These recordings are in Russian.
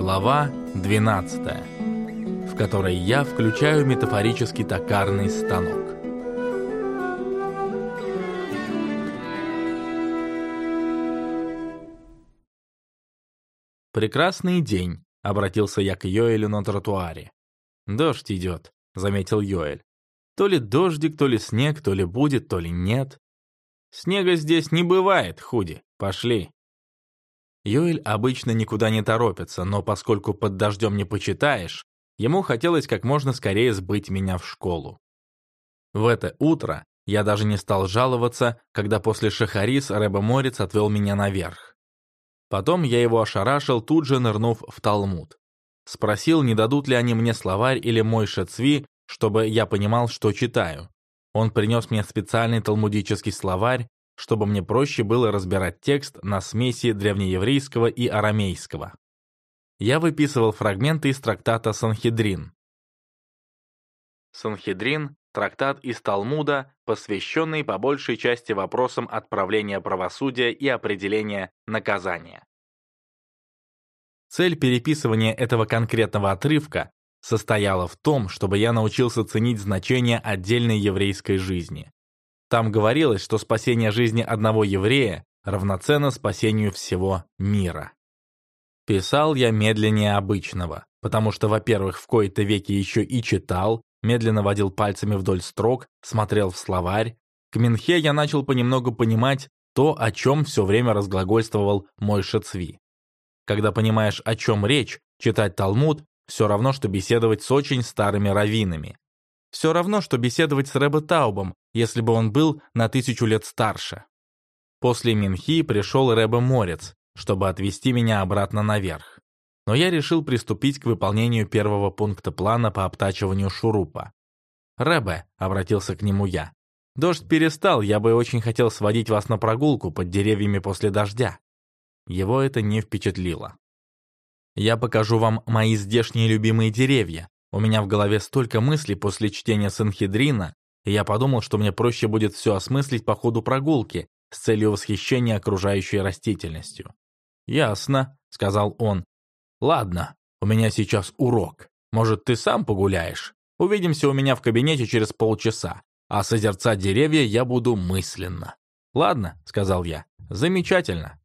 Глава 12, в которой я включаю метафорический токарный станок. «Прекрасный день», — обратился я к Йоэлю на тротуаре. «Дождь идет», — заметил Йоэль. «То ли дождик, то ли снег, то ли будет, то ли нет». «Снега здесь не бывает, Худи. Пошли». Йоэль обычно никуда не торопится, но поскольку под дождем не почитаешь, ему хотелось как можно скорее сбыть меня в школу. В это утро я даже не стал жаловаться, когда после Шахарис Рэба Морец отвел меня наверх. Потом я его ошарашил, тут же нырнув в Талмуд. Спросил, не дадут ли они мне словарь или мой шецви, чтобы я понимал, что читаю. Он принес мне специальный талмудический словарь, чтобы мне проще было разбирать текст на смеси древнееврейского и арамейского. Я выписывал фрагменты из трактата «Санхедрин». Санхедрин – трактат из Талмуда, посвященный по большей части вопросам отправления правосудия и определения наказания. Цель переписывания этого конкретного отрывка состояла в том, чтобы я научился ценить значение отдельной еврейской жизни. Там говорилось, что спасение жизни одного еврея равноценно спасению всего мира. Писал я медленнее обычного, потому что, во-первых, в кои-то веки еще и читал, медленно водил пальцами вдоль строк, смотрел в словарь. К Минхе я начал понемногу понимать то, о чем все время разглагольствовал мой Шацви. Когда понимаешь, о чем речь, читать Талмуд все равно, что беседовать с очень старыми раввинами. Все равно, что беседовать с Рэбе Таубом, если бы он был на тысячу лет старше. После Минхи пришел Рэбе Морец, чтобы отвезти меня обратно наверх. Но я решил приступить к выполнению первого пункта плана по обтачиванию шурупа. «Рэбе», — обратился к нему я, — «дождь перестал, я бы очень хотел сводить вас на прогулку под деревьями после дождя». Его это не впечатлило. «Я покажу вам мои здешние любимые деревья, у меня в голове столько мыслей после чтения Санхедрина, и я подумал, что мне проще будет все осмыслить по ходу прогулки с целью восхищения окружающей растительностью. «Ясно», — сказал он. «Ладно, у меня сейчас урок. Может, ты сам погуляешь? Увидимся у меня в кабинете через полчаса, а созерцать деревья я буду мысленно». «Ладно», — сказал я. «Замечательно».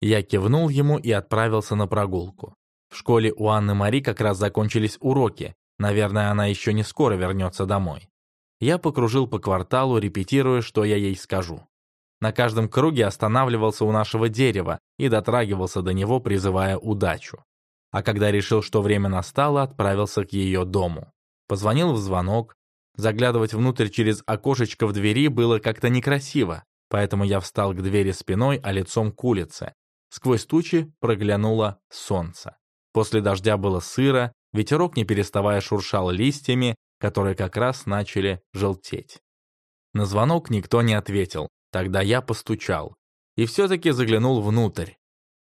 Я кивнул ему и отправился на прогулку. В школе у Анны Мари как раз закончились уроки. Наверное, она еще не скоро вернется домой. Я покружил по кварталу, репетируя, что я ей скажу. На каждом круге останавливался у нашего дерева и дотрагивался до него, призывая удачу. А когда решил, что время настало, отправился к ее дому. Позвонил в звонок. Заглядывать внутрь через окошечко в двери было как-то некрасиво, поэтому я встал к двери спиной, а лицом к улице. Сквозь тучи проглянуло солнце. После дождя было сыро, ветерок не переставая шуршал листьями, которые как раз начали желтеть. На звонок никто не ответил, тогда я постучал. И все-таки заглянул внутрь.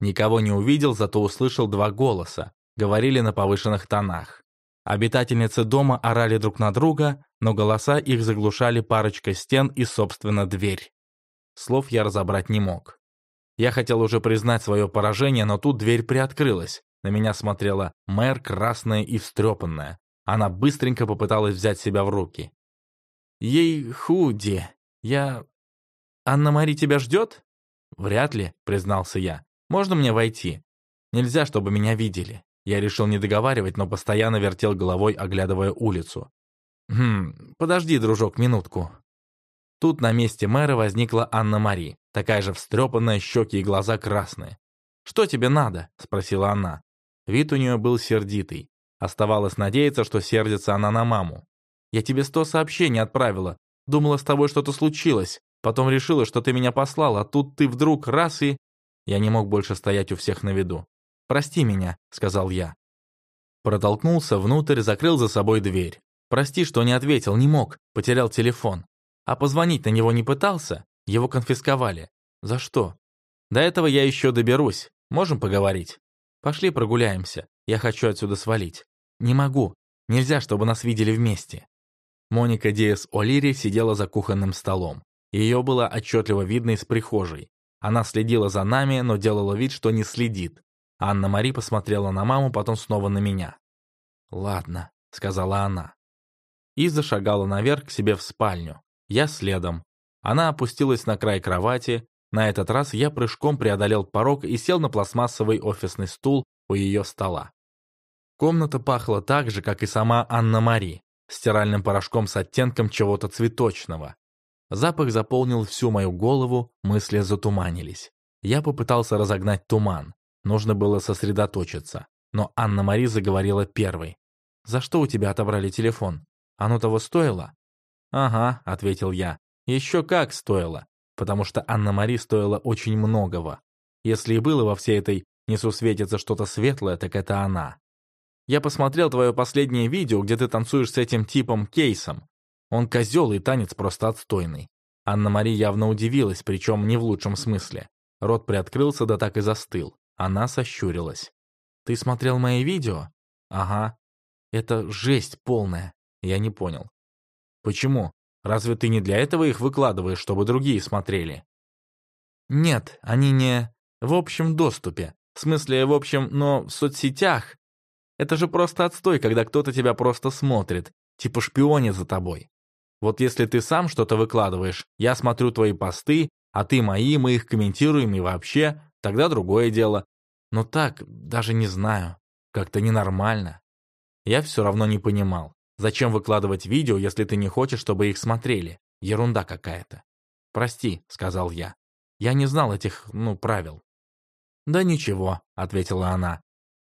Никого не увидел, зато услышал два голоса, говорили на повышенных тонах. Обитательницы дома орали друг на друга, но голоса их заглушали парочка стен и, собственно, дверь. Слов я разобрать не мог. Я хотел уже признать свое поражение, но тут дверь приоткрылась. На меня смотрела мэр, красная и встрепанная. Она быстренько попыталась взять себя в руки. «Ей худи. Я... Анна-Мари тебя ждет?» «Вряд ли», — признался я. «Можно мне войти? Нельзя, чтобы меня видели». Я решил не договаривать, но постоянно вертел головой, оглядывая улицу. «Хм, подожди, дружок, минутку». Тут на месте мэра возникла Анна-Мари, такая же встрепанная, щеки и глаза красные. «Что тебе надо?» — спросила она. Вид у нее был сердитый. Оставалось надеяться, что сердится она на маму. «Я тебе сто сообщений отправила. Думала, с тобой что-то случилось. Потом решила, что ты меня послал, а тут ты вдруг раз и...» Я не мог больше стоять у всех на виду. «Прости меня», — сказал я. Протолкнулся внутрь, закрыл за собой дверь. «Прости, что не ответил, не мог, потерял телефон. А позвонить на него не пытался? Его конфисковали. За что? До этого я еще доберусь. Можем поговорить?» Пошли прогуляемся. Я хочу отсюда свалить. Не могу. Нельзя, чтобы нас видели вместе. Моника Диас О'Лири сидела за кухонным столом. Ее было отчетливо видно из прихожей. Она следила за нами, но делала вид, что не следит. Анна-Мари посмотрела на маму, потом снова на меня. «Ладно», — сказала она. И зашагала наверх к себе в спальню. Я следом. Она опустилась на край кровати. На этот раз я прыжком преодолел порог и сел на пластмассовый офисный стул у ее стола. Комната пахла так же, как и сама Анна-Мари, стиральным порошком с оттенком чего-то цветочного. Запах заполнил всю мою голову, мысли затуманились. Я попытался разогнать туман. Нужно было сосредоточиться. Но Анна-Мари заговорила первой. «За что у тебя отобрали телефон? Оно того стоило?» «Ага», — ответил я. «Еще как стоило, потому что Анна-Мари стоила очень многого. Если и было во всей этой несусветице что-то светлое, так это она. Я посмотрел твое последнее видео, где ты танцуешь с этим типом Кейсом. Он козел и танец просто отстойный. Анна-Мари явно удивилась, причем не в лучшем смысле. Рот приоткрылся, да так и застыл. Она сощурилась. «Ты смотрел мои видео?» «Ага». «Это жесть полная». Я не понял. «Почему? Разве ты не для этого их выкладываешь, чтобы другие смотрели?» «Нет, они не в общем доступе. В смысле, в общем, но в соцсетях. Это же просто отстой, когда кто-то тебя просто смотрит, типа шпионит за тобой. Вот если ты сам что-то выкладываешь, я смотрю твои посты, а ты мои, мы их комментируем и вообще, тогда другое дело. Но так, даже не знаю, как-то ненормально. Я все равно не понимал, зачем выкладывать видео, если ты не хочешь, чтобы их смотрели. Ерунда какая-то. «Прости», — сказал я. «Я не знал этих, ну, правил». «Да ничего», — ответила она.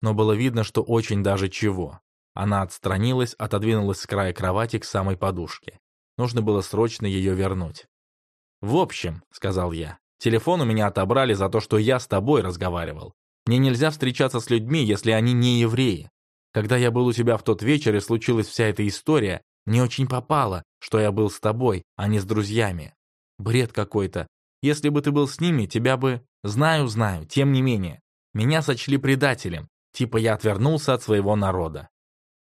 Но было видно, что очень даже чего. Она отстранилась, отодвинулась с края кровати к самой подушке. Нужно было срочно ее вернуть. «В общем», — сказал я, — «телефон у меня отобрали за то, что я с тобой разговаривал. Мне нельзя встречаться с людьми, если они не евреи. Когда я был у тебя в тот вечер и случилась вся эта история, мне очень попало, что я был с тобой, а не с друзьями. Бред какой-то. Если бы ты был с ними, тебя бы... Знаю, знаю, тем не менее. Меня сочли предателем, типа я отвернулся от своего народа.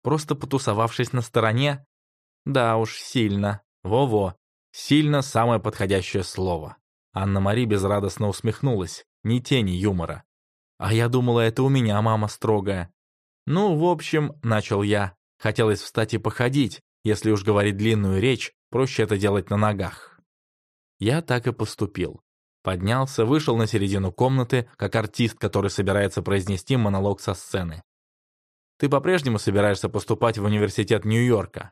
Просто потусовавшись на стороне? Да уж, сильно. Во-во. Сильно самое подходящее слово. Анна-Мари безрадостно усмехнулась. Ни тени юмора. А я думала, это у меня мама строгая. Ну, в общем, начал я. Хотелось встать и походить. Если уж говорить длинную речь, проще это делать на ногах. Я так и поступил. Поднялся, вышел на середину комнаты, как артист, который собирается произнести монолог со сцены. «Ты по-прежнему собираешься поступать в университет Нью-Йорка?»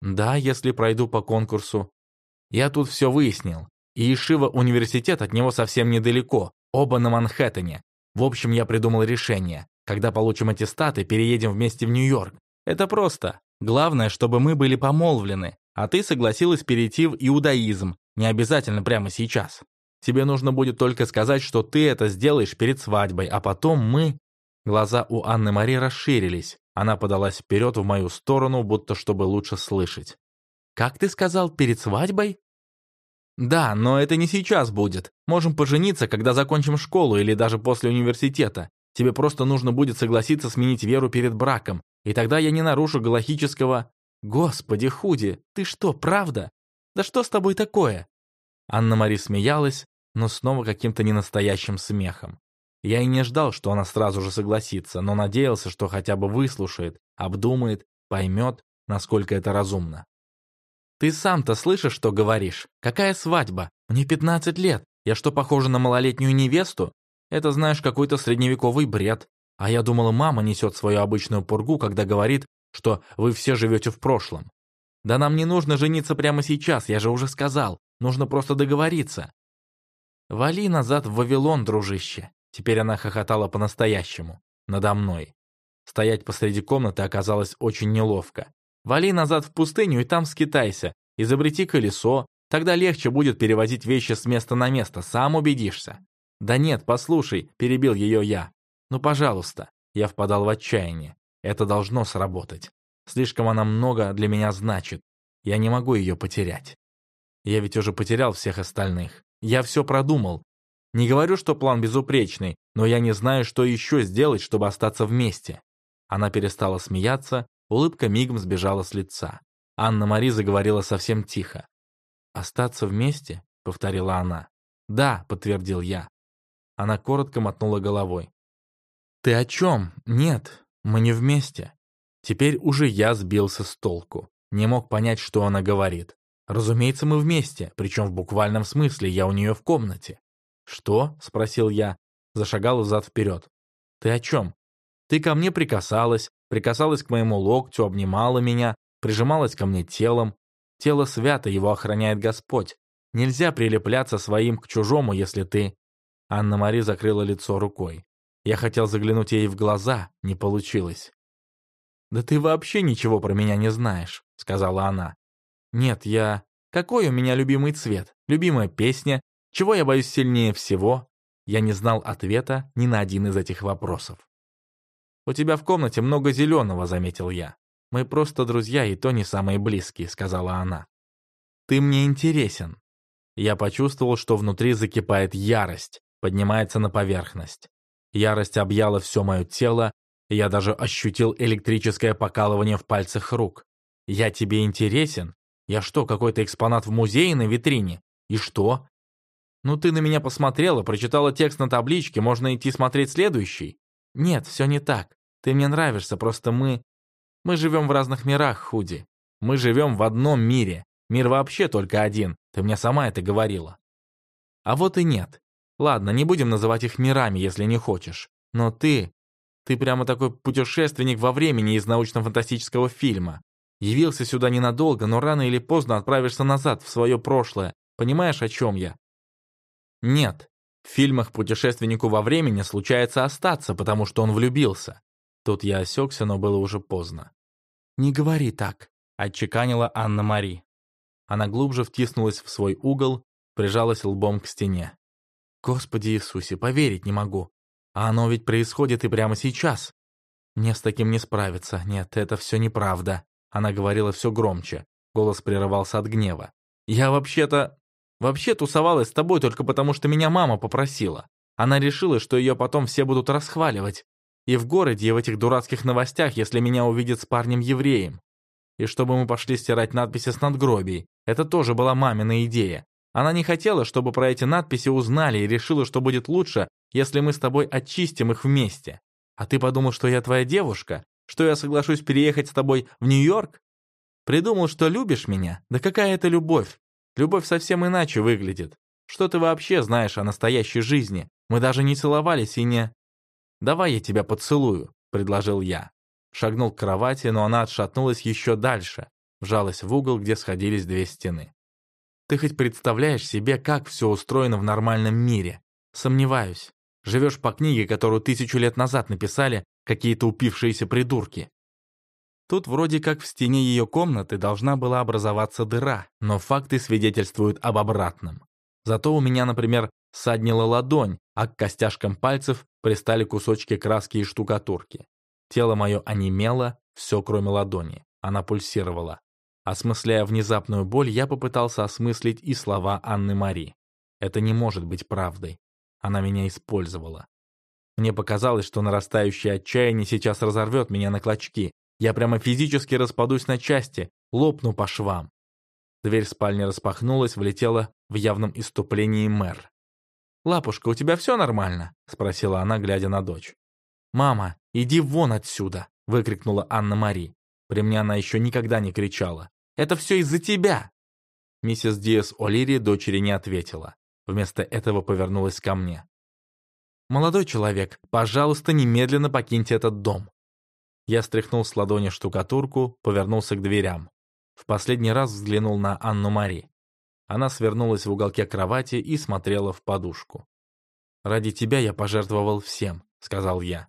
«Да, если пройду по конкурсу». «Я тут все выяснил. И Ишива университет от него совсем недалеко, оба на Манхэттене. В общем, я придумал решение. Когда получим аттестаты, переедем вместе в Нью-Йорк. Это просто. Главное, чтобы мы были помолвлены, а ты согласилась перейти в иудаизм, не обязательно прямо сейчас. Тебе нужно будет только сказать, что ты это сделаешь перед свадьбой, а потом мы...» Глаза у Анны Мари расширились. Она подалась вперед в мою сторону, будто чтобы лучше слышать. «Как ты сказал, перед свадьбой?» «Да, но это не сейчас будет. Можем пожениться, когда закончим школу или даже после университета. Тебе просто нужно будет согласиться сменить веру перед браком, и тогда я не нарушу галахического... Господи, Худи, ты что, правда? Да что с тобой такое? Анна-Мари смеялась, но снова каким-то ненастоящим смехом. Я и не ждал, что она сразу же согласится, но надеялся, что хотя бы выслушает, обдумает, поймет, насколько это разумно. «Ты сам-то слышишь, что говоришь? Какая свадьба? Мне 15 лет. Я что, похожа на малолетнюю невесту? Это, знаешь, какой-то средневековый бред. А я думала, мама несет свою обычную пургу, когда говорит, что вы все живете в прошлом. Да нам не нужно жениться прямо сейчас, я же уже сказал. Нужно просто договориться. Вали назад в Вавилон, дружище. Теперь она хохотала по-настоящему. Надо мной. Стоять посреди комнаты оказалось очень неловко. Вали назад в пустыню и там скитайся. Изобрети колесо. Тогда легче будет перевозить вещи с места на место, сам убедишься. Да нет, послушай, перебил ее я. Ну, пожалуйста. Я впадал в отчаяние. Это должно сработать. Слишком она много для меня значит. Я не могу ее потерять. Я ведь уже потерял всех остальных. Я все продумал. Не говорю, что план безупречный, но я не знаю, что еще сделать, чтобы остаться вместе. Она перестала смеяться, улыбка мигом сбежала с лица. Анна-Мари заговорила совсем тихо. «Остаться вместе?» — повторила она. «Да», — подтвердил я. Она коротко мотнула головой. «Ты о чем? Нет, мы не вместе». Теперь уже я сбился с толку. Не мог понять, что она говорит. Разумеется, мы вместе, причем в буквальном смысле, я у нее в комнате. «Что?» — спросил я. Зашагал взад-вперед. «Ты о чем? Ты ко мне прикасалась, прикасалась к моему локтю, обнимала меня, прижималась ко мне телом. Тело свято, его охраняет Господь. Нельзя прилепляться своим к чужому, если ты...» Анна-Мари закрыла лицо рукой. Я хотел заглянуть ей в глаза, не получилось. «Да ты вообще ничего про меня не знаешь», — сказала она. «Нет, я... Какой у меня любимый цвет? Любимая песня? Чего я боюсь сильнее всего?» Я не знал ответа ни на один из этих вопросов. «У тебя в комнате много зеленого», — заметил я. «Мы просто друзья, и то не самые близкие», — сказала она. «Ты мне интересен». Я почувствовал, что внутри закипает ярость, поднимается на поверхность. Ярость объяла все мое тело, я даже ощутил электрическое покалывание в пальцах рук. «Я тебе интересен? Я что, какой-то экспонат в музее на витрине? И что? Ну ты на меня посмотрела, прочитала текст на табличке, можно идти смотреть следующий? Нет, все не так. Ты мне нравишься, просто мы... Мы живем в разных мирах, Худи. Мы живем в одном мире. Мир вообще только один. Ты мне сама это говорила. А вот и нет. Ладно, не будем называть их мирами, если не хочешь. Но ты... Ты прямо такой путешественник во времени из научно-фантастического фильма. Явился сюда ненадолго, но рано или поздно отправишься назад, в свое прошлое. Понимаешь, о чем я? Нет. В фильмах путешественнику во времени случается остаться, потому что он влюбился. Тут я осекся, но было уже поздно. «Не говори так», — отчеканила Анна-Мари. Она глубже втиснулась в свой угол, прижалась лбом к стене. «Господи Иисусе, поверить не могу. А оно ведь происходит и прямо сейчас. Мне с таким не справиться. Нет, это все неправда». Она говорила все громче. Голос прерывался от гнева. «Я вообще-то... Вообще тусовалась с тобой только потому, что меня мама попросила. Она решила, что ее потом все будут расхваливать. И в городе, и в этих дурацких новостях, если меня увидят с парнем-евреем. И чтобы мы пошли стирать надписи с надгробий. Это тоже была мамина идея. Она не хотела, чтобы про эти надписи узнали и решила, что будет лучше, если мы с тобой очистим их вместе. А ты подумал, что я твоя девушка? Что я соглашусь переехать с тобой в Нью-Йорк? Придумал, что любишь меня? Да какая это любовь? Любовь совсем иначе выглядит. Что ты вообще знаешь о настоящей жизни? Мы даже не целовались и не... «Давай я тебя поцелую», — предложил я. Шагнул к кровати, но она отшатнулась еще дальше, вжалась в угол, где сходились две стены. «Ты хоть представляешь себе, как все устроено в нормальном мире? Сомневаюсь. Живешь по книге, которую тысячу лет назад написали какие-то упившиеся придурки. Тут вроде как в стене ее комнаты должна была образоваться дыра, но факты свидетельствуют об обратном. Зато у меня, например, саднила ладонь, а к костяшкам пальцев пристали кусочки краски и штукатурки. Тело мое онемело, все кроме ладони. Она пульсировала. Осмысляя внезапную боль, я попытался осмыслить и слова Анны Мари. Это не может быть правдой. Она меня использовала. Мне показалось, что нарастающее отчаяние сейчас разорвет меня на клочки. Я прямо физически распадусь на части, лопну по швам. Дверь спальни распахнулась, влетела в явном иступлении мэр. «Лапушка, у тебя все нормально?» — спросила она, глядя на дочь. «Мама, иди вон отсюда!» — выкрикнула Анна-Мари. При мне она еще никогда не кричала. «Это все из-за тебя!» Миссис Диас О'Лири дочери не ответила. Вместо этого повернулась ко мне. «Молодой человек, пожалуйста, немедленно покиньте этот дом». Я стряхнул с ладони штукатурку, повернулся к дверям. В последний раз взглянул на Анну-Мари. Она свернулась в уголке кровати и смотрела в подушку. «Ради тебя я пожертвовал всем», — сказал я.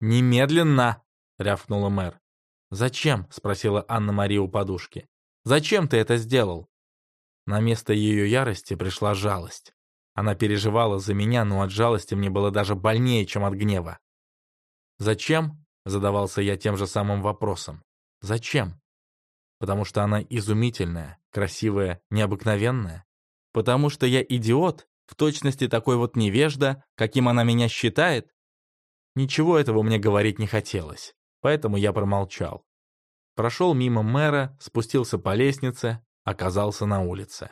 «Немедленно!» — рявкнула мэр. «Зачем?» — спросила Анна-Мари у подушки. «Зачем ты это сделал?» На место ее ярости пришла жалость. Она переживала за меня, но от жалости мне было даже больнее, чем от гнева. «Зачем?» — задавался я тем же самым вопросом. «Зачем?» Потому что она изумительная, красивая, необыкновенная? Потому что я идиот, в точности такой вот невежда, каким она меня считает? Ничего этого мне говорить не хотелось, поэтому я промолчал. Прошел мимо мэра, спустился по лестнице, оказался на улице.